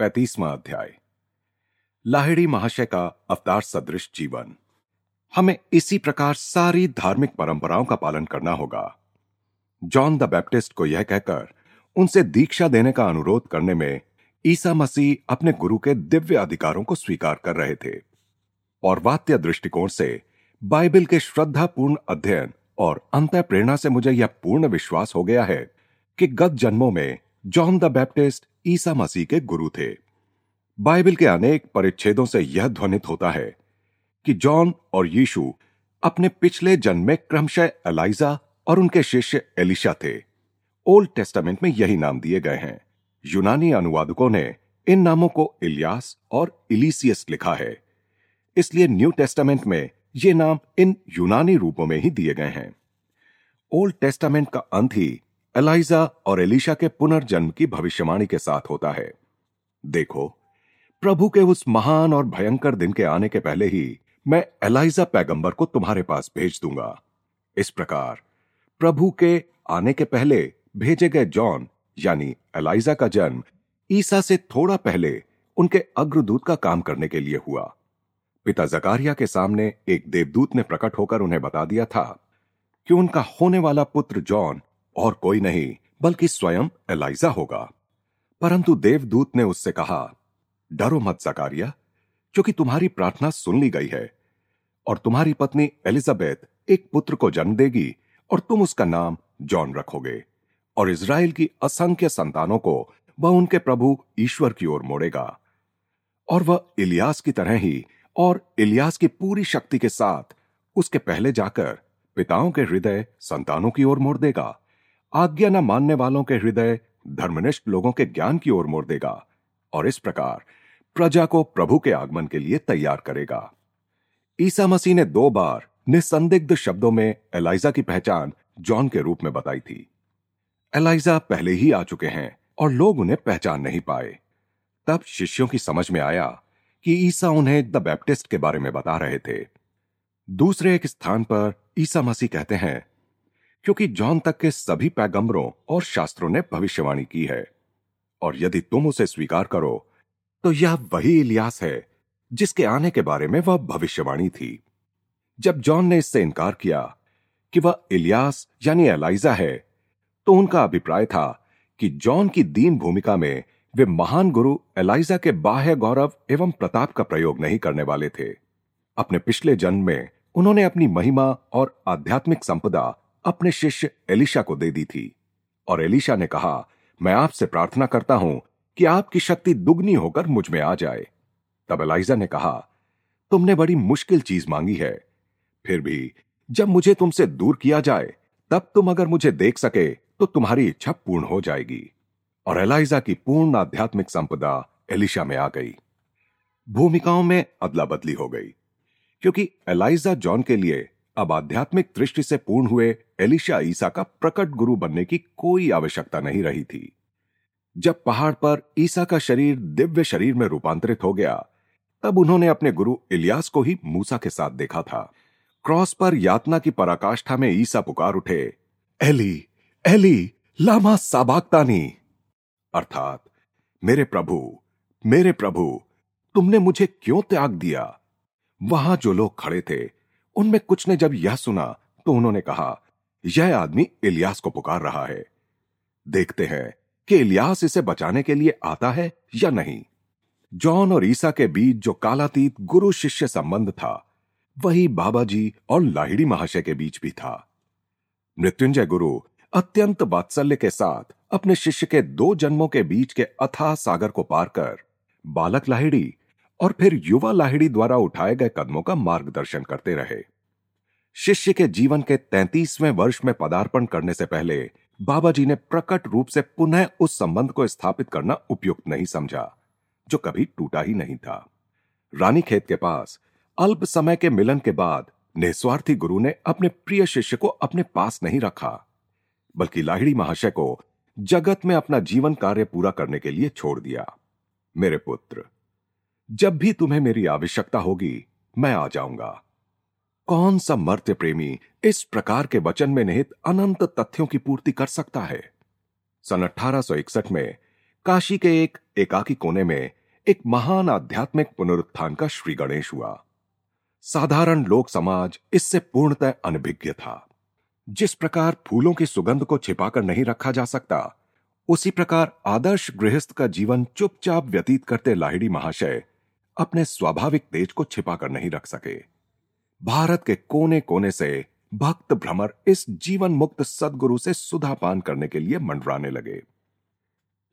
पैतीसवां अध्याय। लाहिड़ी महाशय का अवतार सदृश जीवन। हमें इसी प्रकार सारी धार्मिक परंपराओं का पालन करना होगा। जॉन द बैप्टिस्ट को यह कहकर उनसे दीक्षा देने का अनुरोध करने में ईसा मसीह अपने गुरु के दिव्य अधिकारों को स्वीकार कर रहे थे और वात्य दृष्टिकोण से बाइबल के श्रद्धापूर्ण अध्ययन और अंत प्रेरणा से मुझे यह पूर्ण विश्वास हो गया है कि गत जन्मों में जॉन द बैप्टिस्ट ईसा मसीह के गुरु थे। बाइबल के अनेक परिच्छेदों से यह ध्वनित होता है कि जॉन और यीशु अपने पिछले जन्म में क्रमशः एलाइजा और उनके शिष्य एलिशा थे। ओल्ड टेस्टामेंट में यही नाम दिए गए हैं। यूनानी अनुवादकों ने इन नामों को इलियास और इलिसियस लिखा है। इसलिए न्यू टेस्टामेंट में ये नाम इन यूनानी रूपों में ही दिए गए हैं। ओल्ड टेस्टामेंट का अंत ही एलाइजा और एलिशा के पुनर्जन्म की भविष्यवाणी के साथ होता है। देखो, प्रभु के उस महान और भयंकर दिन के आने के पहले ही मैं एलाइजा पैगंबर को तुम्हारे पास भेज दूँगा। इस प्रकार, प्रभु के आने के पहले भेजे गए जॉन, यानी एलाइजा का जन्म, ईसा से थोड़ा पहले उनके अग्रदूत का काम करने के लिए हुआ। पिता जकारिया के सामने एक देवदूत ने प्रकट होकर उन्हें बता दिया था कि उनका होने वाला पुत्र जॉन और कोई नहीं, बल्कि स्वयं एलाइजा होगा। परंतु देवदूत ने उससे कहा, डरो मत, जकारिया, क्योंकि तुम्हारी प्रार्थना सुन ली गई है, और तुम्हारी पत्नी एलिजाबेथ एक पुत्र को जन्म देगी, और तुम उसका नाम जॉन रखोगे, और इसराइल की असंख्य संतानों को वह उनके प्रभु ईश्वर की ओर मोड़ेगा। और वह इलियास की तरह ही, और इलियास की पूरी शक्ति के साथ उसके पहले जाकर पिताओं के हृदय संतानों की ओर मोड़ देगा। आज्ञा न मानने वालों के हृदय धर्मनिष्ठ लोगों के ज्ञान की ओर मोड़ देगा और इस प्रकार प्रजा को प्रभु के आगमन के लिए तैयार करेगा। ईसा मसीह ने दो बार निसंदिग्ध शब्दों में एलाइजा की पहचान जॉन के रूप में बताई थी। एलाइजा पहले ही आ चुके हैं और लोग उन्हें पहचान नहीं पाए। तब शिष्यों की समझ में आया कि ईसा उन्हें द बैप्टिस्ट के बारे में बता रहे थे। दूसरे एक स्थान पर ईसा मसीह कहते हैं क्योंकि जॉन तक के सभी पैगंबरों और शास्त्रों ने भविष्यवाणी की है। और यदि तुम उसे स्वीकार करो तो यह वही इलियास है, जिसके आने के बारे में वह भविष्यवाणी थी। जब जॉन ने इससे इनकार किया कि वह इलियास यानी एलाइजा है तो उनका अभिप्राय था कि जॉन की दीन भूमिका में वे महान गुरु एलाइजा के बाह्य गौरव एवं प्रताप का प्रयोग नहीं करने वाले थे। अपने पिछले जन्म में उन्होंने अपनी महिमा और आध्यात्मिक संपदा अपने शिष्य एलिशा को दे दी थी। और एलिशा ने कहा, मैं आपसे प्रार्थना करता हूँ कि आपकी शक्ति दुगनी होकर मुझमें आ जाए। तब एलाइजा ने कहा, तुमने बड़ी मुश्किल चीज़ मांगी है। फिर भी जब मुझे तुमसे दूर किया जाए, तब तुम अगर मुझे देख सके तो तुम्हारी इच्छा पूर्ण हो जाएगी। और एलाइजा की पूर्ण आध्यात्मिक संपदा एलिशा में आ गई। भूमिकाओं में अदला बदली हो गई, क्योंकि एलाइजा जॉन के लिए अब आध्यात्मिक दृष्टि से पूर्ण हुए एलिशा ईसा का प्रकट गुरु बनने की कोई आवश्यकता नहीं रही थी। जब पहाड़ पर ईसा का शरीर दिव्य शरीर में रूपांतरित हो गया, तब उन्होंने अपने गुरु इलियास को ही मूसा के साथ देखा था। क्रॉस पर यातना की पराकाष्ठा में ईसा पुकार उठे, एली एली, लामा साबाक्तानी! अर्थात, मेरे प्रभु मेरे प्रभु, तुमने मुझे क्यों त्याग दिया? वहाँ जो लोग खड़े थे, उनमें कुछ ने जब यह सुना तो उन्होंने कहा यह आदमी इलियास को पुकार रहा है। देखते हैं कि इलियास इसे बचाने के लिए आता है या नहीं। जॉन और ईसा के बीच जो कालातीत गुरु शिष्य संबंध था, वही बाबा जी और लाहिड़ी महाशय के बीच भी था। मृत्युंजय गुरु अत्यंत वात्सल्य के साथ अपने शिष्य के दो जन्मों के बीच के अथाह सागर को पार कर बालक लाहिड़ी और फिर युवा लाहिड़ी द्वारा उठाए गए कदमों का मार्गदर्शन करते रहे। शिष्य के जीवन के तैतीसवें वर्ष में पदार्पण करने से पहले बाबा जी ने प्रकट रूप से पुनः उस संबंध को स्थापित करना उपयुक्त नहीं समझा, जो कभी टूटा ही नहीं था। रानी खेत के पास, अल्प समय के मिलन के बाद, निस्वार्थी गुरु ने अपने प्रिय शिष्य को अपने पास नहीं रखा, बल्कि लाहिड़ी महाशय को जगत में अपना जीवन कार्य पूरा करने के लिए छोड़ दिया। मेरे पुत्र, जब भी तुम्हें मेरी आवश्यकता होगी, मैं आ जाऊँगा। कौन सा मर्त्य प्रेमी इस प्रकार के वचन में निहित अनंत तथ्यों की पूर्ति कर सकता है? सन 1861 में काशी के एक एकाकी कोने में एक महान आध्यात्मिक पुनरुत्थान का श्री गणेश हुआ। साधारण लोक समाज इससे पूर्णतः अनभिज्ञ था। जिस प्रकार फूलों की सुगंध को छिपाकर नहीं रखा जा सकता, उसी प्रकार आदर्श गृहस्थ का जीवन चुपचाप व्यतीत करते लाहिड़ी महाशय अपने स्वाभाविक तेज को छिपाकर नहीं रख सके। भारत के कोने कोने से भक्त भ्रमर इस जीवन मुक्त सदगुरु से सुधा पान करने के लिए मंडराने लगे।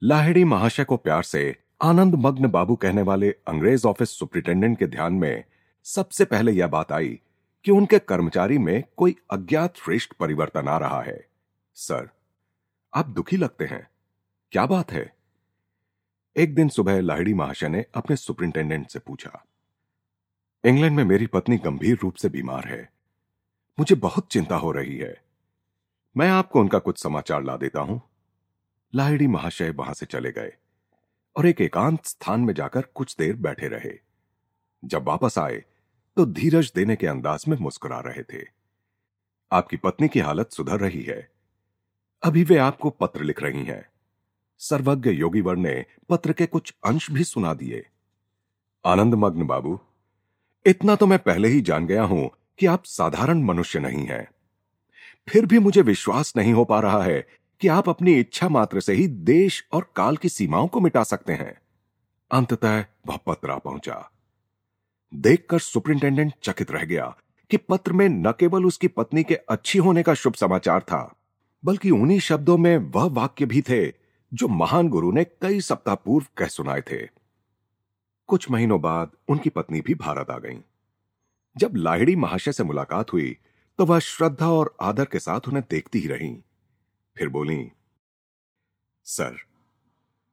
लाहिड़ी महाशय को प्यार से आनंद मग्न बाबू कहने वाले अंग्रेज़ ऑफ़िस सुप्रिंटेंडेंट के ध्यान में सबसे पहले यह बात आई कि उनके कर्मचारी में कोई अज्ञात श्रेष्ठ परिवर्तन आ रहा है। सर, आप दुखी लगते हैं। क्या बात है? एक दिन सुबह लाहिड़ी महाशय ने अपने सुप्रिंटेंडेंट से पूछा इंग्लैंड में मेरी पत्नी गंभीर रूप से बीमार है। मुझे बहुत चिंता हो रही है। मैं आपको उनका कुछ समाचार ला देता हूँ। लाहिड़ी महाशय वहाँ से चले गए और एक एकांत स्थान में जाकर कुछ देर बैठे रहे। जब वापस आए तो धीरज देने के अंदाज में मुस्कुरा रहे थे। आपकी पत्नी की हालत सुधर रही है। अभी वे आपको पत्र लिख रही हैं। सर्वज्ञ योगीवर ने पत्र के कुछ अंश भी सुना दिए। आनंदमग्न बाबू इतना तो मैं पहले ही जान गया हूँ कि आप साधारण मनुष्य नहीं हैं। फिर भी मुझे विश्वास नहीं हो पा रहा है कि आप अपनी इच्छा मात्र से ही देश और काल की सीमाओं को मिटा सकते हैं। अंततः वह पत्र आ पहुँचा। देखकर सुपरिंटेंडेंट चकित रह गया कि पत्र में न केवल उसकी पत्नी के अच्छी होने का शुभ समाचार था, बल्कि उन्हीं शब्दों में वह वाक्य भी थे जो महान गुरु ने कई सप्ताह पूर्व कह सुनाए थे। कुछ महीनों बाद उनकी पत्नी भी भारत आ गई। जब लाहिड़ी महाशय से मुलाकात हुई तो वह श्रद्धा और आदर के साथ उन्हें देखती ही रही। फिर बोली, सर,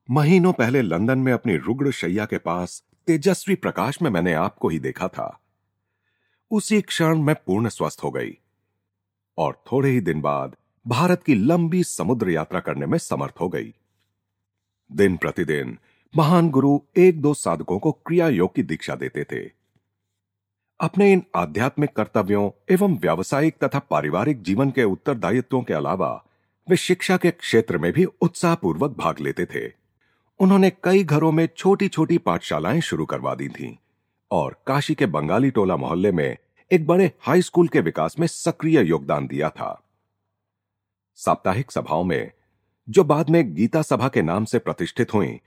महीनों पहले लंदन में अपनी रुग्ण शैया के पास तेजस्वी प्रकाश में मैंने आपको ही देखा था। उसी क्षण मैं पूर्ण स्वस्थ हो गई और थोड़े ही दिन बाद भारत की लंबी समुद्र यात्रा करने में समर्थ हो गई। दिन प्रतिदिन महान गुरु एक दो साधकों को क्रिया योग की दीक्षा देते थे। अपने इन आध्यात्मिक कर्तव्यों एवं व्यावसायिक तथा पारिवारिक जीवन के उत्तरदायित्वों के अलावा वे शिक्षा के क्षेत्र में भी उत्साहपूर्वक भाग लेते थे। उन्होंने कई घरों में छोटी छोटी पाठशालाएँ शुरू करवा दी थीं और काशी के बंगाली टोला मोहल्ले में एक बड़े हाई स्कूल के विकास में सक्रिय योगदान दिया था। साप्ताहिक सभाओं में, जो बाद में गीता सभा के नाम से प्रतिष्ठित हुई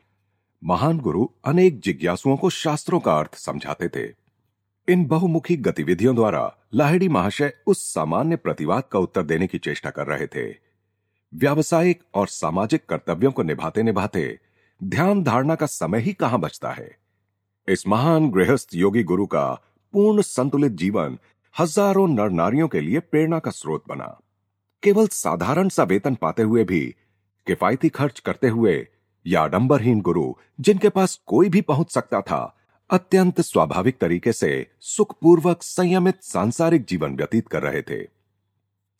महान गुरु अनेक जिज्ञासुओं को शास्त्रों का अर्थ समझाते थे। इन बहुमुखी गतिविधियों द्वारा लाहिड़ी महाशय उस सामान्य प्रतिवाद का उत्तर देने की चेष्टा कर रहे थे। व्यावसायिक और सामाजिक कर्तव्यों को निभाते निभाते ध्यान धारणा का समय ही कहाँ बचता है? इस महान गृहस्थ योगी गुरु का पूर्ण संतुलित जीवन हज़ारों नर नारियों के लिए प्रेरणा का स्रोत बना। केवल साधारण सा वेतन पाते हुए भी किफायती खर्च करते हुए या आडंबरहीन गुरु, जिनके पास कोई भी पहुँच सकता था, अत्यंत स्वाभाविक तरीके से सुखपूर्वक संयमित सांसारिक जीवन व्यतीत कर रहे थे।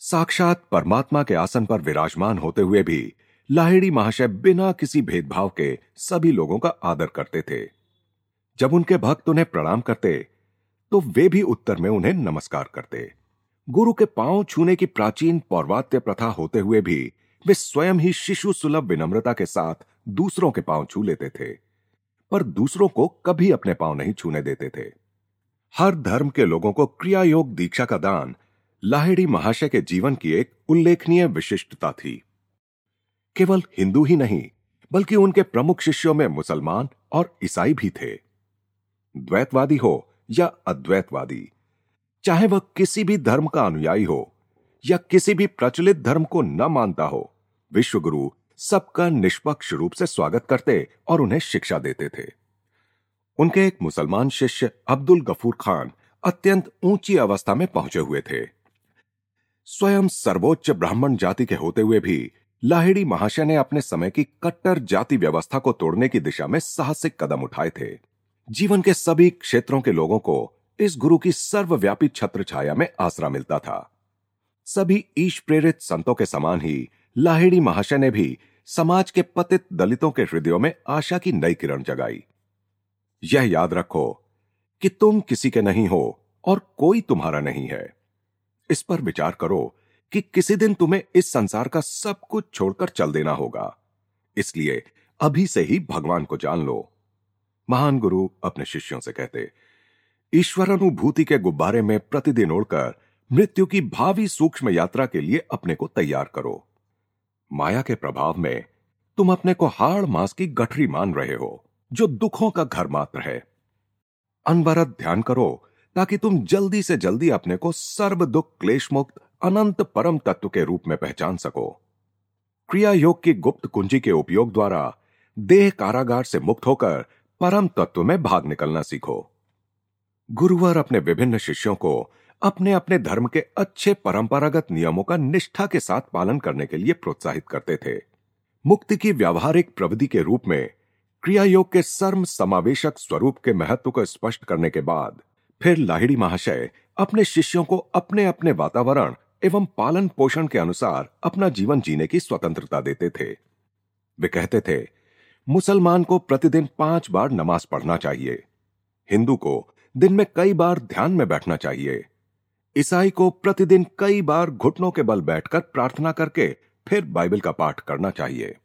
साक्षात परमात्मा के आसन पर विराजमान होते हुए भी लाहिड़ी महाशय बिना किसी भेदभाव के सभी लोगों का आदर करते थे। जब उनके भक्त उन्हें प्रणाम करते तो वे भी उत्तर में उन्हें नमस्कार करते। गुरु के पाँव छूने की प्राचीन पौर्वात्य प्रथा होते हुए भी वे स्वयं ही शिशु सुलभ विनम्रता के साथ दूसरों के पाँव छू लेते थे, पर दूसरों को कभी अपने पाँव नहीं छूने देते थे। हर धर्म के लोगों को क्रिया योग दीक्षा का दान, लाहिड़ी महाशय के जीवन की एक उल्लेखनीय विशिष्टता थी। केवल हिंदू ही नहीं, बल्कि उनके प्रमुख शिष्यों में मुसलमान और ईसाई भी थे। द्वैतवादी हो या अद्वैतवादी, चाहे वह किसी भी धर्म का अनुयायी हो या किसी भी प्रचलित धर्म को न मानता हो, विश्वगुरु सबका निष्पक्ष रूप से स्वागत करते और उन्हें शिक्षा देते थे। उनके एक मुसलमान शिष्य अब्दुल गफूर खान अत्यंत ऊँची अवस्था में पहुँचे हुए थे। स्वयं सर्वोच्च ब्राह्मण जाति के होते हुए भी लाहिड़ी महाशय ने अपने समय की कट्टर जाति व्यवस्था को तोड़ने की दिशा में साहसिक कदम उठाए थे। जीवन के सभी क्षेत्रों के लोगों को इस गुरु की सर्वव्यापी छत्र छाया में आसरा मिलता था। सभी ईश प्रेरित संतों के समान ही लाहिड़ी महाशय ने भी समाज के पतित दलितों के हृदयों में आशा की नई किरण जगाई। यह याद रखो कि तुम किसी के नहीं हो और कोई तुम्हारा नहीं है। इस पर विचार करो कि किसी दिन तुम्हें इस संसार का सब कुछ छोड़कर चल देना होगा। इसलिए अभी से ही भगवान को जान लो। महान गुरु अपने शिष्यों से कहते ईश्वर अनुभूति के गुब्बारे में प्रतिदिन उड़कर मृत्यु की भावी सूक्ष्म यात्रा के लिए अपने को तैयार करो। माया के प्रभाव में तुम अपने को हाड़ मास की गठरी मान रहे हो, जो दुखों का घर मात्र है। अनवरत ध्यान करो, ताकि तुम जल्दी से जल्दी अपने को सर्व दुख क्लेश मुक्त अनंत परम तत्व के रूप में पहचान सको। क्रिया योग की गुप्त कुंजी के उपयोग द्वारा देह कारागार से मुक्त होकर परम तत्व में भाग निकलना सीखो। गुरुवर अपने विभिन्न शिष्यों को अपने अपने धर्म के अच्छे परंपरागत नियमों का निष्ठा के साथ पालन करने के लिए प्रोत्साहित करते थे। मुक्ति की व्यावहारिक प्रविधि के रूप में क्रिया योग के सर्व समावेशक स्वरूप के महत्व को स्पष्ट करने के बाद फिर लाहिड़ी महाशय अपने शिष्यों को अपने अपने वातावरण एवं पालन पोषण के अनुसार अपना जीवन जीने की स्वतंत्रता देते थे। वे कहते थे, मुसलमान को प्रतिदिन पाँच बार नमाज़ पढ़ना चाहिए। हिंदू को दिन में कई बार ध्यान में बैठना चाहिए। ईसाई को प्रतिदिन कई बार घुटनों के बल बैठकर प्रार्थना करके फिर बाइबल का पाठ करना चाहिए।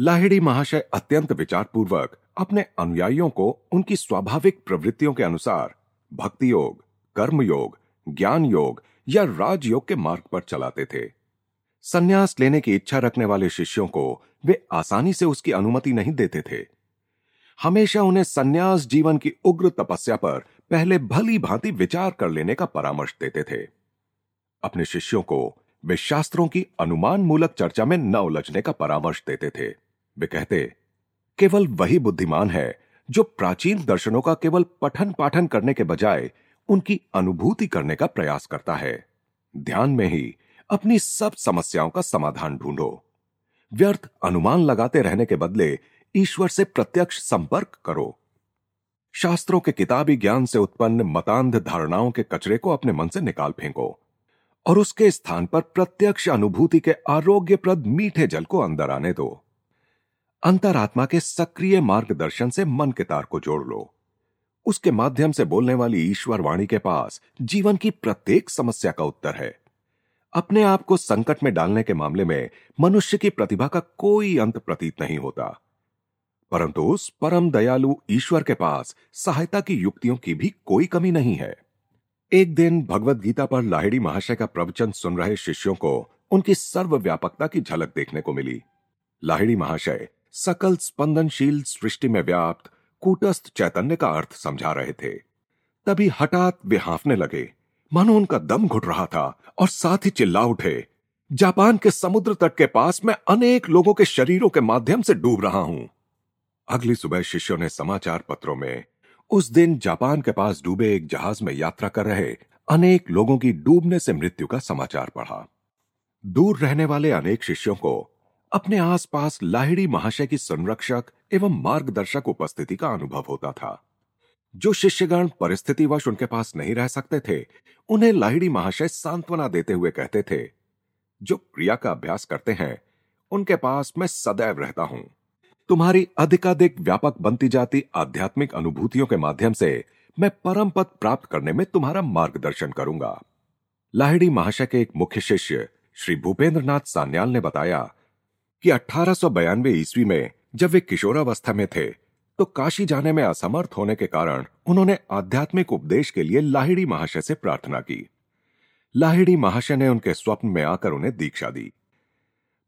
लाहिड़ी महाशय अत्यंत विचारपूर्वक अपने अनुयायियों को उनकी स्वाभाविक प्रवृत्तियों के अनुसार भक्ति योग कर्म योग ज्ञान योग या राजयोग के मार्ग पर चलाते थे। संन्यास लेने की इच्छा रखने वाले शिष्यों को वे आसानी से उसकी अनुमति नहीं देते थे। हमेशा उन्हें संन्यास जीवन की उग्र तपस्या पर पहले भली भांति विचार कर लेने का परामर्श देते थे। अपने शिष्यों को वे शास्त्रों की अनुमान मूलक चर्चा में न उलझने का परामर्श देते थे। वे कहते, केवल वही बुद्धिमान है जो प्राचीन दर्शनों का केवल पठन पाठन करने के बजाय उनकी अनुभूति करने का प्रयास करता है। ध्यान में ही अपनी सब समस्याओं का समाधान ढूंढो। व्यर्थ अनुमान लगाते रहने के बदले ईश्वर से प्रत्यक्ष संपर्क करो। शास्त्रों के किताबी ज्ञान से उत्पन्न मतांध धारणाओं के कचरे को अपने मन से निकाल फेंको और उसके स्थान पर प्रत्यक्ष अनुभूति के आरोग्यप्रद मीठे जल को अंदर आने दो। अंतरात्मा के सक्रिय मार्गदर्शन से मन के तार को जोड़ लो। उसके माध्यम से बोलने वाली ईश्वर वाणी के पास जीवन की प्रत्येक समस्या का उत्तर है। अपने आप को संकट में डालने के मामले में मनुष्य की प्रतिभा का कोई अंत प्रतीत नहीं होता। परंतु उस परम दयालु ईश्वर के पास सहायता की युक्तियों की भी कोई कमी नहीं है। एक दिन भगवत गीता पर लाहिड़ी महाशय का प्रवचन सुन रहे शिष्यों को उनकी सर्वव्यापकता की झलक देखने को मिली। लाहिड़ी महाशय सकल स्पंदनशील सृष्टि में व्याप्त कूटस्थ चैतन्य का अर्थ समझा रहे थे। तभी हठात वे हाफने लगे। मानो उनका दम घुट रहा था और साथ ही चिल्ला उठे। जापान के समुद्र तट के पास मैं अनेक लोगों के शरीरों के माध्यम से डूब रहा हूँ। अगली सुबह शिष्यों ने समाचार पत्रों में, उस दिन जापान के पास डूबे एक जहाज़ में यात्रा कर रहे अनेक लोगों की डूबने से मृत्यु का समाचार पढ़ा। दूर रहने वाले अनेक शिष्यों को अपने आसपास लाहिड़ी महाशय की संरक्षक एवं मार्गदर्शक उपस्थिति का अनुभव होता था। जो शिष्यगण परिस्थितिवश उनके पास नहीं रह सकते थे, उन्हें लाहिड़ी महाशय सांत्वना देते हुए कहते थे, जो क्रिया का अभ्यास करते हैं, उनके पास मैं सदैव रहता हूँ। तुम्हारी अधिकाधिक व्यापक बनती जाती आध्यात्मिक अनुभूतियों के माध्यम से मैं परम पद प्राप्त करने में तुम्हारा मार्गदर्शन करूँगा। लाहिड़ी महाशय के एक मुख्य शिष्य, श्री भूपेंद्र नाथ सान्याल ने बताया कि अठारह ईस्वी में जब वे किशोरावस्था में थे तो काशी जाने में असमर्थ होने के कारण उन्होंने आध्यात्मिक उपदेश के लिए लाहिड़ी महाशय से प्रार्थना की। लाहिड़ी महाशय ने उनके स्वप्न में आकर उन्हें दीक्षा दी।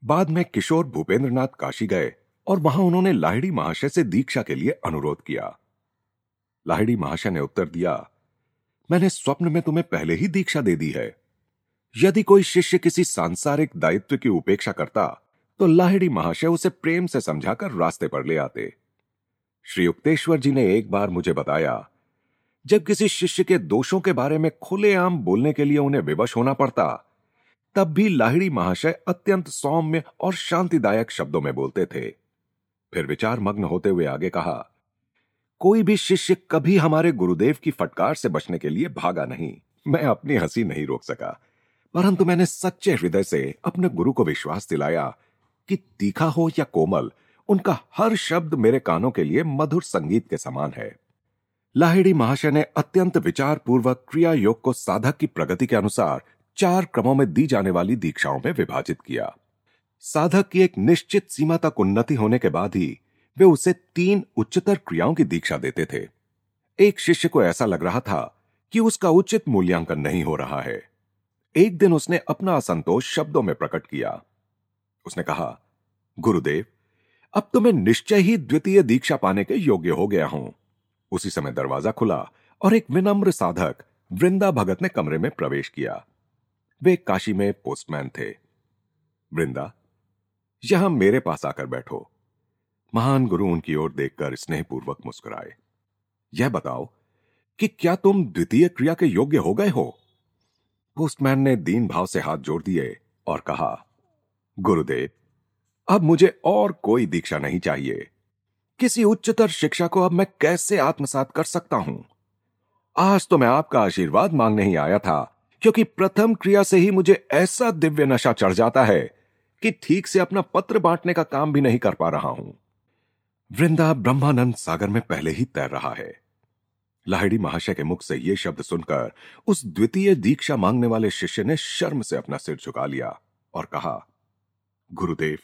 बाद में किशोर भूपेंद्र नाथ काशी गए और वहाँ उन्होंने लाहिड़ी महाशय से दीक्षा के लिए अनुरोध किया। लाहिड़ी महाशय ने उत्तर दिया, मैंने स्वप्न में तुम्हें पहले ही दीक्षा दे दी है। यदि कोई शिष्य किसी सांसारिक दायित्व की उपेक्षा करता तो लाहिड़ी महाशय उसे प्रेम से समझाकर रास्ते पर ले आते। श्री युक्तेश्वर जी ने एक बार मुझे बताया, जब किसी शिष्य के दोषों के बारे में खुलेआम बोलने के लिए उन्हें विवश होना पड़ता, तब भी लाहिड़ी महाशय अत्यंत सौम्य और शांतिदायक शब्दों में बोलते थे। फिर विचार मग्न होते हुए आगे कहा, कोई भी शिष्य कभी हमारे गुरुदेव की फटकार से बचने के लिए भागा नहीं। मैं अपनी हँसी नहीं रोक सका, परंतु मैंने सच्चे हृदय से अपने गुरु को विश्वास दिलाया कि तीखा हो या कोमल, उनका हर शब्द मेरे कानों के लिए मधुर संगीत के समान है। लाहिड़ी महाशय ने अत्यंत विचार पूर्वक क्रिया योग को साधक की प्रगति के अनुसार चार क्रमों में दी जाने वाली दीक्षाओं में विभाजित किया। साधक की एक निश्चित सीमा तक उन्नति होने के बाद ही वे उसे तीन उच्चतर क्रियाओं की दीक्षा देते थे। एक शिष्य को ऐसा लग रहा था कि उसका उचित मूल्यांकन नहीं हो रहा है। एक दिन उसने अपना असंतोष शब्दों में प्रकट किया। उसने कहा, गुरुदेव, अब तो मैं निश्चय ही द्वितीय दीक्षा पाने के योग्य हो गया हूँ। उसी समय दरवाज़ा खुला और एक विनम्र साधक वृंदा भगत ने कमरे में प्रवेश किया। वे काशी में पोस्टमैन थे। वृंदा यहाँ मेरे पास आकर बैठो। महान गुरु उनकी ओर देखकर स्नेहपूर्वक मुस्कुराए। यह बताओ कि क्या तुम द्वितीय क्रिया के योग्य हो गए हो? पोस्टमैन ने दीन भाव से हाथ जोड़ दिए और कहा, गुरुदेव, अब मुझे और कोई दीक्षा नहीं चाहिए। किसी उच्चतर शिक्षा को अब मैं कैसे आत्मसात कर सकता हूँ? आज तो मैं आपका आशीर्वाद मांगने ही आया था, क्योंकि प्रथम क्रिया से ही मुझे ऐसा दिव्य नशा चढ़ जाता है कि ठीक से अपना पत्र बांटने का काम भी नहीं कर पा रहा हूँ। वृंदा ब्रह्मानंद सागर में पहले ही तैर रहा है। लाहिड़ी महाशय के मुख से यह शब्द सुनकर उस द्वितीय दीक्षा मांगने वाले शिष्य ने शर्म से अपना सिर झुका लिया और कहा, गुरुदेव,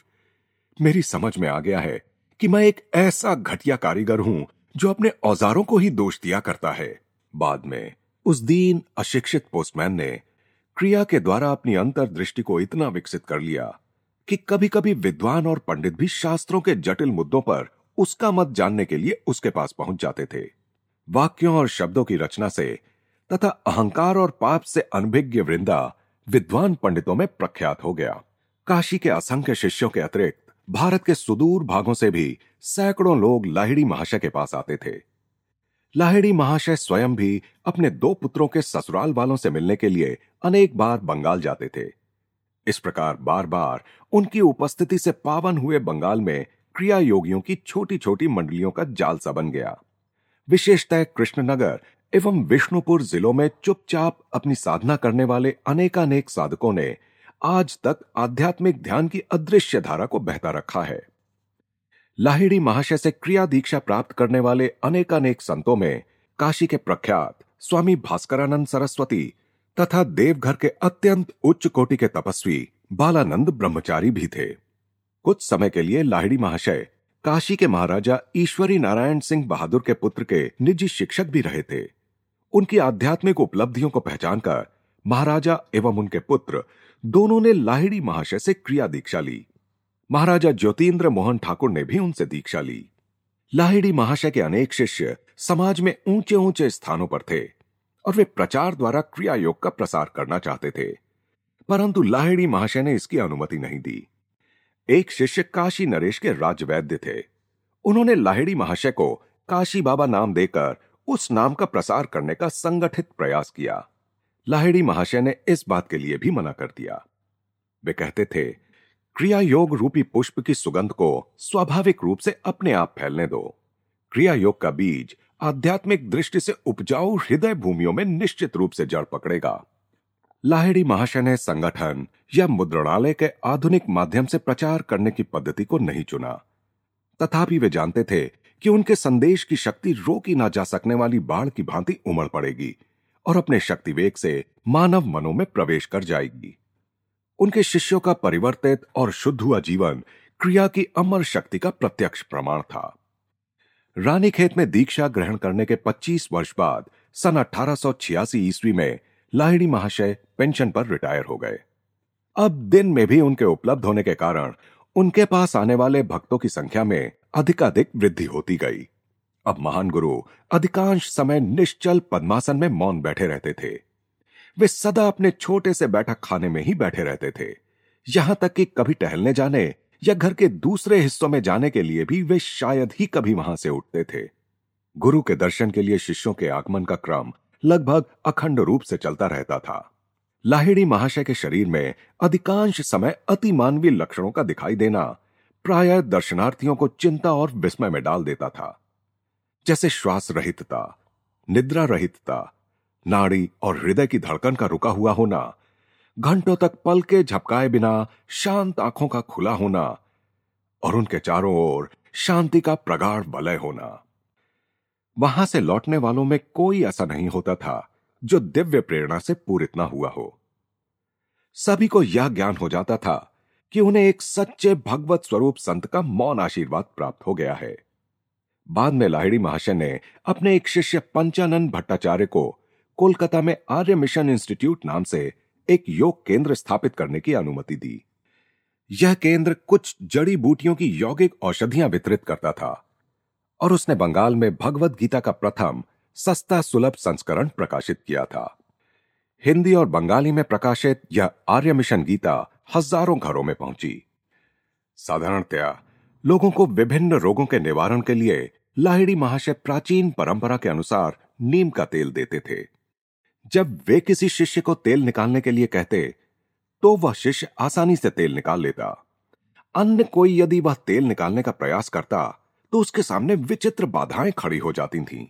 मेरी समझ में आ गया है कि मैं एक ऐसा घटिया कारीगर हूँ जो अपने औजारों को ही दोष दिया करता है। बाद में उस दीन अशिक्षित पोस्टमैन ने क्रिया के द्वारा अपनी अंतर्दृष्टि को इतना विकसित कर लिया कि कभी कभी विद्वान और पंडित भी शास्त्रों के जटिल मुद्दों पर उसका मत जानने के लिए उसके पास पहुँच जाते थे। वाक्यों और शब्दों की रचना से तथा अहंकार और पाप से अनभिज्ञ वृंदा विद्वान पंडितों में प्रख्यात हो गया। काशी के असंख्य शिष्यों के अतिरिक्त भारत के सुदूर भागों से भी सैकड़ों लोग लाहिड़ी महाशय के पास आते थे। लाहिड़ी महाशय स्वयं भी अपने दो पुत्रों के ससुराल वालों से मिलने के लिए अनेक बार बंगाल जाते थे। इस प्रकार बार बार उनकी उपस्थिति से पावन हुए बंगाल में क्रिया योगियों की छोटी छोटी मंडलियों का जाल सा बन गया। विशेषतः कृष्णनगर एवं विष्णुपुर जिलों में चुपचाप अपनी साधना करने वाले अनेकानेक साधकों ने आज तक आध्यात्मिक ध्यान की अदृश्य धारा को बहता रखा है। लाहिड़ी महाशय से क्रिया दीक्षा प्राप्त करने वाले अनेकानेक संतों में काशी के प्रख्यात स्वामी भास्करानंद सरस्वती तथा देवघर के अत्यंत उच्च कोटि के तपस्वी बालानंद ब्रह्मचारी भी थे। कुछ समय के लिए लाहिड़ी महाशय काशी के महाराजा ईश्वरी नारायण सिंह बहादुर के पुत्र के निजी शिक्षक भी रहे थे। उनकी आध्यात्मिक उपलब्धियों को पहचान कर महाराजा एवं उनके पुत्र दोनों ने लाहिड़ी महाशय से क्रिया दीक्षा ली। महाराजा ज्योतिन्द्र मोहन ठाकुर ने भी उनसे दीक्षा ली। लाहिड़ी महाशय के अनेक शिष्य समाज में ऊँचे ऊँचे स्थानों पर थे। और वे प्रचार द्वारा क्रिया योग का प्रसार करना चाहते थे। परंतु लाहिड़ी महाशय ने इसकी अनुमति नहीं दी। एक शिष्य काशी नरेश के राजवैद्य थे। उन्होंने लाहिड़ी महाशय को काशी बाबा नाम देकर उस नाम का प्रसार करने का संगठित प्रयास किया। लाहिड़ी महाशय ने इस बात के लिए भी मना कर दिया। वे कहते थे क्रिया योग रूपी पुष्प की सुगंध को स्वाभाविक रूप से अपने आप फैलने दो। क्रिया योग का बीज आध्यात्मिक दृष्टि से उपजाऊ हृदय भूमियों में निश्चित रूप से जड़ पकड़ेगा। लाहिड़ी महाशय ने संगठन या मुद्रणालय के आधुनिक माध्यम से प्रचार करने की पद्धति को नहीं चुना। तथापि वे जानते थे कि उनके संदेश की शक्ति रोकी ना जा सकने वाली बाढ़ की भांति उमड़ पड़ेगी और अपने शक्ति वेग से मानव मनों में प्रवेश कर जाएगी। उनके शिष्यों का परिवर्तित और शुद्ध हुआ जीवन क्रिया की अमर शक्ति का प्रत्यक्ष प्रमाण था। रानीखेत में दीक्षा ग्रहण करने के 25 वर्ष बाद, सन अठारह सौ छियासी ईस्वी में, लाहिड़ी महाशय पेंशन पर रिटायर हो गए। अब दिन में भी उनके उपलब्ध होने के कारण, उनके पास आने वाले भक्तों की संख्या में अधिकाधिक वृद्धि होती गई। अब महान गुरु अधिकांश समय निश्चल पद्मासन में मौन बैठे रहते थे। वे सदा अपने छोटे से बैठक खाने में ही बैठे रहते थे। यहाँ तक कि कभी टहलने जाने या घर के दूसरे हिस्सों में जाने के लिए भी वे शायद ही कभी वहाँ से उठते थे। गुरु के दर्शन के लिए शिष्यों के आगमन का क्रम लगभग अखंड रूप से चलता रहता था। लाहिड़ी महाशय के शरीर में अधिकांश समय अति मानवीय लक्षणों का दिखाई देना प्राय दर्शनार्थियों को चिंता और विस्मय में डाल देता था। जैसे श्वास रहितता, निद्रा रहितता, नाड़ी और हृदय की धड़कन का रुका हुआ होना घंटों तक पल के झपकाए बिना शांत आँखों का खुला होना और उनके चारों ओर शांति का प्रगाढ़ वलय होना। वहाँ से लौटने वालों में कोई ऐसा नहीं होता था जो दिव्य प्रेरणा से पूरित ना हुआ हो। सभी को यह ज्ञान हो जाता था कि उन्हें एक सच्चे भगवत स्वरूप संत का मौन आशीर्वाद प्राप्त हो गया है। बाद में लाहिड़ी महाशय ने अपने एक शिष्य पंचानंद भट्टाचार्य को कोलकाता में आर्य मिशन इंस्टीट्यूट नाम से एक योग केंद्र स्थापित करने की अनुमति दी। यह केंद्र कुछ जड़ी बूटियों की यौगिक औषधियाँ वितरित करता था और उसने बंगाल में भगवत गीता का प्रथम सस्ता सुलभ संस्करण प्रकाशित किया था। हिंदी और बंगाली में प्रकाशित यह आर्य मिशन गीता हज़ारों घरों में पहुँची। साधारणतया लोगों को विभिन्न रोगों के निवारण के लिए लाहिड़ी महाशय प्राचीन परंपरा के अनुसार नीम का तेल देते थे। जब वे किसी शिष्य को तेल निकालने के लिए कहते तो वह शिष्य आसानी से तेल निकाल लेता। अन्य कोई यदि वह तेल निकालने का प्रयास करता तो उसके सामने विचित्र बाधाएँ खड़ी हो जाती थीं।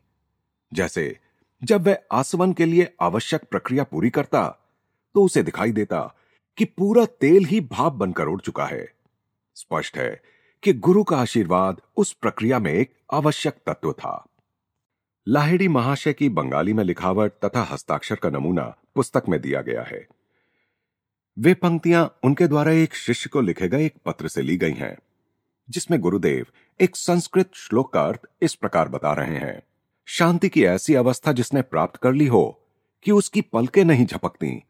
जैसे, जब वह आसवन के लिए आवश्यक प्रक्रिया पूरी करता तो उसे दिखाई देता कि पूरा तेल ही भाप बनकर उड़ चुका है। स्पष्ट है कि गुरु का आशीर्वाद उस प्रक्रिया में एक आवश्यक तत्व था। लाहिड़ी महाशय की बंगाली में लिखावट तथा हस्ताक्षर का नमूना पुस्तक में दिया गया है। वे पंक्तियाँ उनके द्वारा एक शिष्य को लिखे गए एक पत्र से ली गई हैं, जिसमें गुरुदेव एक संस्कृत श्लोक का अर्थ इस प्रकार बता रहे हैं। शांति की ऐसी अवस्था जिसने प्राप्त कर ली हो कि उसकी पलकें नहीं झपकती,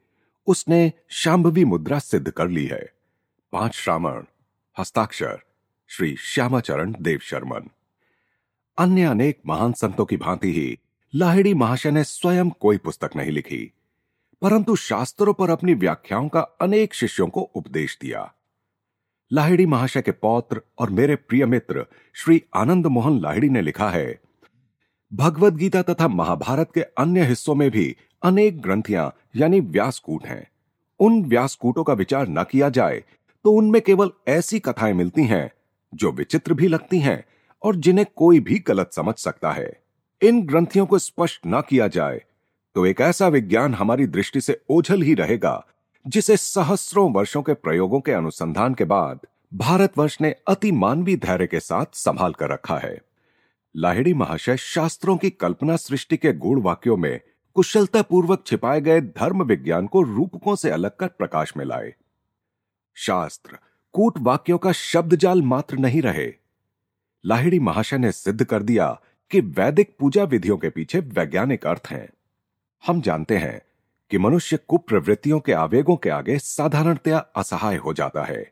उसने शांभवी मुद्रा सिद्ध कर ली है। पाँच श्रावण, हस्ताक्षर, श्री श्यामाचरण देव शर्मन। अन्य अनेक महान संतों की भांति ही लाहिड़ी महाशय ने स्वयं कोई पुस्तक नहीं लिखी, परंतु शास्त्रों पर अपनी व्याख्याओं का अनेक शिष्यों को उपदेश दिया। लाहिड़ी महाशय के पौत्र और मेरे प्रिय मित्र श्री आनंद मोहन लाहिड़ी ने लिखा है भगवत गीता तथा महाभारत के अन्य हिस्सों में भी अनेक ग्रंथियाँ यानी व्यासकूट हैं। उन व्यासकूटों का विचार न किया जाए तो उनमें केवल ऐसी कथाएँ मिलती हैं जो विचित्र भी लगती हैं और जिन्हें कोई भी गलत समझ सकता है। इन ग्रंथियों को स्पष्ट न किया जाए तो एक ऐसा विज्ञान हमारी दृष्टि से ओझल ही रहेगा, जिसे सहस्रों वर्षों के प्रयोगों के अनुसंधान के बाद भारतवर्ष ने अति मानवीय धैर्य के साथ संभाल कर रखा है। लाहिड़ी महाशय शास्त्रों की कल्पना सृष्टि के गूढ़ वाक्यों में कुशलता पूर्वक छिपाए गए धर्म विज्ञान को रूपकों से अलग कर प्रकाश में लाए। शास्त्र कूट वाक्यों का शब्द जाल मात्र नहीं रहे। लाहिड़ी महाशय ने सिद्ध कर दिया कि वैदिक पूजा विधियों के पीछे वैज्ञानिक अर्थ हैं। हम जानते हैं कि मनुष्य कुप्रवृत्तियों के आवेगों के आगे साधारणतया असहाय हो जाता है।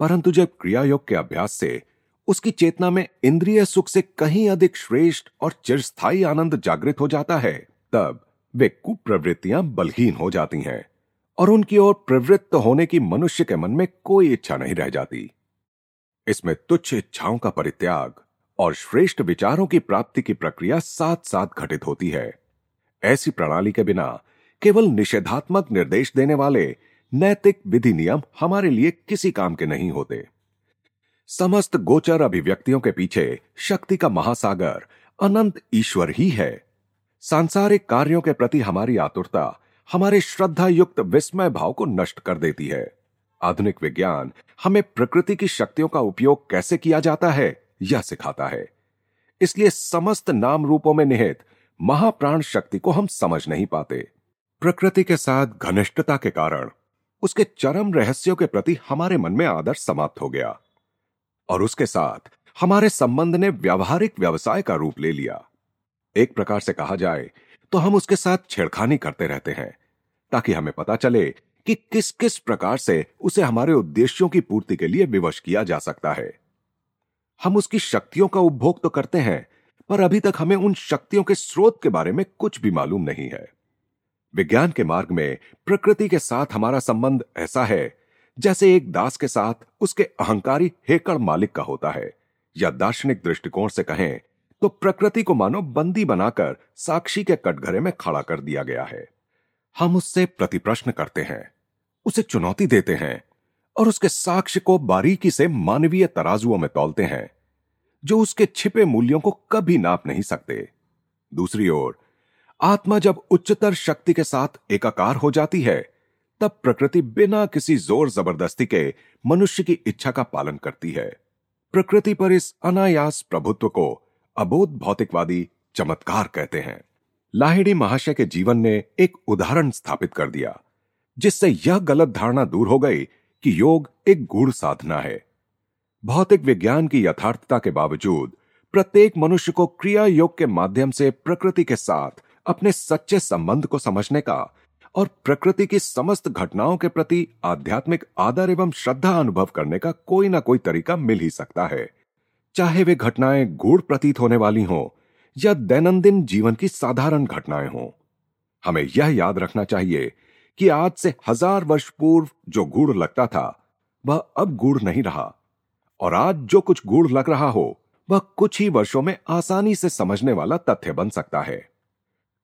परंतु जब क्रियायोग के अभ्यास से उसकी चेतना में इंद्रिय सुख से कहीं अधिक श्रेष्ठ और चिरस्थायी आनंद जागृत हो जाता है, तब वे कुप्रवृत्तियाँ बलहीन हो जाती हैं और उनकी ओर प्रवृत्त होने की मनुष्य के मन में कोई इच्छा नहीं रह जाती। इसमें तुच्छ इच्छाओं का परित्याग और श्रेष्ठ विचारों की प्राप्ति की प्रक्रिया साथ साथ घटित होती है। ऐसी प्रणाली के बिना केवल निषेधात्मक निर्देश देने वाले नैतिक विधि नियम हमारे लिए किसी काम के नहीं होते। समस्त गोचर अभिव्यक्तियों के पीछे शक्ति का महासागर अनंत ईश्वर ही है। सांसारिक कार्यों के प्रति हमारी आतुरता हमारे श्रद्धा युक्त विस्मय भाव को नष्ट कर देती है। आधुनिक विज्ञान हमें प्रकृति की शक्तियों का उपयोग कैसे किया जाता है, यह सिखाता है। इसलिए समस्त नाम रूपों में निहित महाप्राण शक्ति को हम समझ नहीं पाते। प्रकृति के साथ घनिष्ठता के कारण उसके चरम रहस्यों के प्रति हमारे मन में आदर समाप्त हो गया और उसके साथ हमारे संबंध ने व्यावहारिक व्यवसाय का रूप ले लिया। एक प्रकार से कहा जाए तो हम उसके साथ छेड़खानी करते रहते हैं ताकि हमें पता चले कि किस किस प्रकार से उसे हमारे उद्देश्यों की पूर्ति के लिए विवश किया जा सकता है। हम उसकी शक्तियों का उपभोग तो करते हैं, पर अभी तक हमें उन शक्तियों के स्रोत के बारे में कुछ भी मालूम नहीं है। विज्ञान के मार्ग में प्रकृति के साथ हमारा संबंध ऐसा है, जैसे एक दास के साथ उसके अहंकारी हेकड़ मालिक का होता है, या दार्शनिक दृष्टिकोण से कहें तो प्रकृति को मानो बंदी बनाकर साक्षी के कटघरे में खड़ा कर दिया गया है। हम उससे प्रतिप्रश्न करते हैं, उसे चुनौती देते हैं, और उसके साक्ष्य को बारीकी से मानवीय तराजुओं में तोलते हैं, जो उसके छिपे मूल्यों को कभी नाप नहीं सकते। दूसरी ओर, आत्मा जब उच्चतर शक्ति के साथ एकाकार हो जाती है, तब प्रकृति बिना किसी ज़ोर ज़बरदस्ती के मनुष्य की इच्छा का पालन करती है। प्रकृति पर इस अनायास प्रभुत्व को अबोध भौतिकवादी चमत्कार कहते हैं। लाहिड़ी महाशय के जीवन ने एक उदाहरण स्थापित कर दिया, जिससे यह गलत धारणा दूर हो गई कि योग एक गूढ़ साधना है। भौतिक विज्ञान की यथार्थता के बावजूद, प्रत्येक मनुष्य को क्रिया योग के माध्यम से प्रकृति के साथ अपने सच्चे संबंध को समझने का और प्रकृति की समस्त घटनाओं के प्रति आध्यात्मिक आदर एवं श्रद्धा अनुभव करने का कोई ना कोई तरीका मिल ही सकता है। चाहे वे घटनाएँ गूढ़ प्रतीत होने वाली हों या दैनंदिन जीवन की साधारण घटनाएँ हों। हमें यह याद रखना चाहिए कि आज से हज़ार वर्ष पूर्व जो गूढ़ लगता था, वह अब गूढ़ नहीं रहा। और आज जो कुछ गूढ़ लग रहा हो, वह कुछ ही वर्षों में आसानी से समझने वाला तथ्य बन सकता है।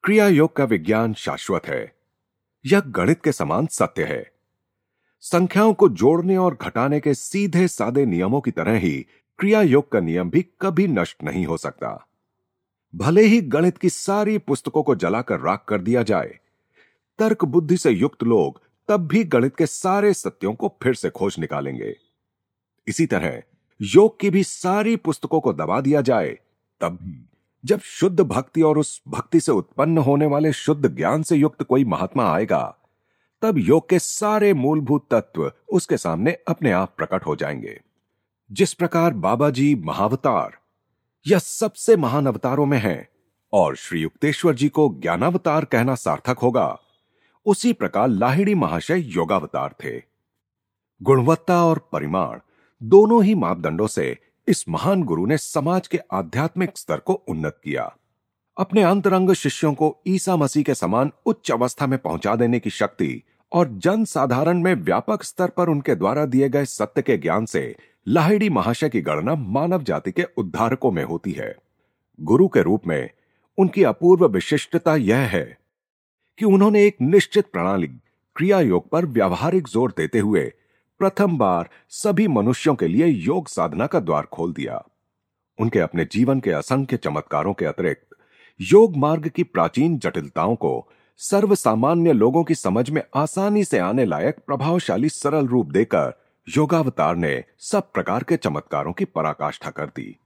क्रिया योग का विज्ञान शाश्वत है। यह गणित के समान सत्य है। संख्याओं को जोड़ने और घटाने के सीधे सादे नियमों की तरह ही क्रिया योग का नियम भी कभी नष्ट नहीं हो सकता। भले ही गणित की सारी पुस्तकों को जलाकर राख कर दिया जाए। तर्क बुद्धि से युक्त लोग तब भी गणित के सारे सत्यों को फिर से खोज निकालेंगे। इसी तरह योग की भी सारी पुस्तकों को दबा दिया जाए, तब भी जब शुद्ध भक्ति और उस भक्ति से उत्पन्न होने वाले शुद्ध ज्ञान से युक्त कोई महात्मा आएगा, तब योग के सारे मूलभूत तत्व उसके सामने अपने आप प्रकट हो जाएँगे। जिस प्रकार बाबा जी महावतार या सबसे महान अवतारों में है। और श्री युक्तेश्वर जी को ज्ञानावतार कहना सार्थक होगा। उसी प्रकार लाहिड़ी महाशय योगावतार थे। गुणवत्ता और परिमाण दोनों ही मापदंडों से इस महान गुरु ने समाज के आध्यात्मिक स्तर को उन्नत किया। अपने अंतरंग शिष्यों को ईसा मसीह के समान उच्च अवस्था में पहुँचा देने की शक्ति और जन साधारण में व्यापक स्तर पर उनके द्वारा दिए गए सत्य के ज्ञान से लाहिड़ी महाशय की गणना मानव जाति के उद्धारकों में होती है। गुरु के रूप में उनकी अपूर्व विशिष्टता यह है कि उन्होंने एक निश्चित प्रणाली क्रिया योग पर व्यावहारिक ज़ोर देते हुए प्रथम बार सभी मनुष्यों के लिए योग साधना का द्वार खोल दिया। उनके अपने जीवन के असंख्य चमत्कारों के अतिरिक्त योग मार्ग की प्राचीन जटिलताओं को सर्व सामान्य लोगों की समझ में आसानी से आने लायक प्रभावशाली सरल रूप देकर योगावतार ने सब प्रकार के चमत्कारों की पराकाष्ठा कर दी।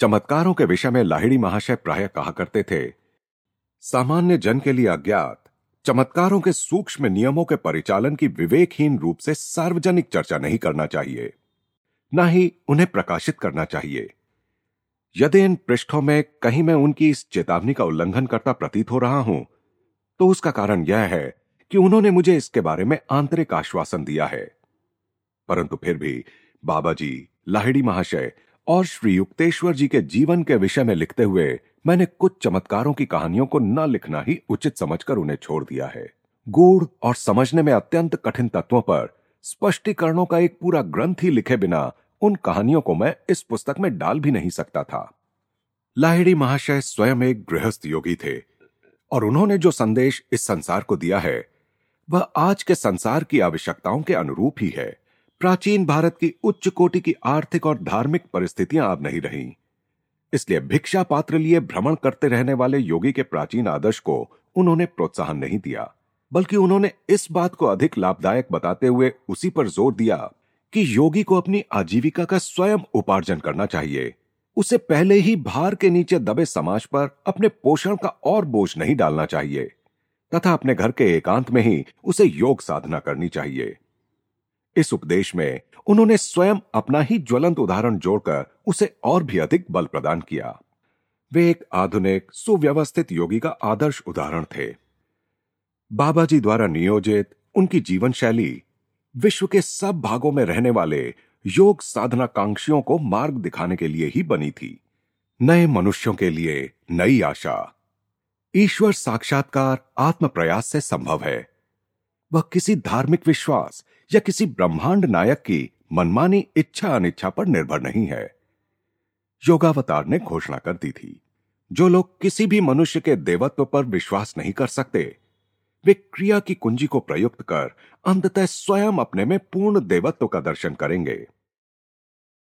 चमत्कारों के विषय में लाहिड़ी महाशय प्राय कहा करते थे, सामान्य जन के लिए अज्ञात, चमत्कारों के सूक्ष्म नियमों के परिचालन की विवेकहीन रूप से सार्वजनिक चर्चा नहीं करना चाहिए, न ही उन्हें प्रकाशित करना चाहिए। यदि इन पृष्ठों में कहीं मैं उनकी इस चेतावनी का उल्लंघन करता प्रतीत हो रहा हूँ तो उसका कारण यह है कि उन्होंने मुझे इसके बारे में आंतरिक आश्वासन दिया है। परंतु फिर भी बाबा जी, लाहिड़ी महाशय और श्री युक्तेश्वर जी के जीवन के विषय में लिखते हुए मैंने कुछ चमत्कारों की कहानियों को न लिखना ही उचित समझकर उन्हें छोड़ दिया है। गूढ़ और समझने में अत्यंत कठिन तत्वों पर स्पष्टीकरणों का एक पूरा ग्रंथ ही लिखे बिना उन कहानियों को मैं इस पुस्तक में डाल भी नहीं सकता था। लाहिड़ी महाशय स्वयं एक गृहस्थ योगी थे और उन्होंने जो संदेश इस संसार को दिया है, वह आज के संसार की आवश्यकताओं के अनुरूप ही है। प्राचीन भारत की उच्च कोटि की आर्थिक और धार्मिक परिस्थितियाँ अब नहीं रहीं। इसलिए भिक्षा पात्र लिए भ्रमण करते रहने वाले योगी के प्राचीन आदर्श को उन्होंने प्रोत्साहन नहीं दिया, बल्कि उन्होंने इस बात को अधिक लाभदायक बताते हुए उसी पर ज़ोर दिया कि योगी को अपनी आजीविका का स्वयं उपार्जन करना चाहिए। उसे पहले ही भार के नीचे दबे समाज पर अपने पोषण का और बोझ नहीं डालना चाहिए, तथा अपने घर के एकांत में ही उसे योग साधना करनी चाहिए। इस उपदेश में उन्होंने स्वयं अपना ही ज्वलंत उदाहरण जोड़कर उसे और भी अधिक बल प्रदान किया। वे एक आधुनिक, सुव्यवस्थित योगी का आदर्श उदाहरण थे। बाबा जी द्वारा नियोजित उनकी जीवन शैली विश्व के सब भागों में रहने वाले योग साधना कांक्षियों को मार्ग दिखाने के लिए ही बनी थी। नए मनुष्यों के लिए नई आशा। ईश्वर साक्षात्कार आत्म प्रयास से संभव है। वह किसी धार्मिक विश्वास या किसी ब्रह्मांड नायक की मनमानी इच्छा अनिच्छा पर निर्भर नहीं है। योगावतार ने घोषणा कर दी थी, जो लोग किसी भी मनुष्य के देवत्व पर विश्वास नहीं कर सकते, वे क्रिया की कुंजी को प्रयुक्त कर अंततः स्वयं अपने में पूर्ण देवत्व का दर्शन करेंगे।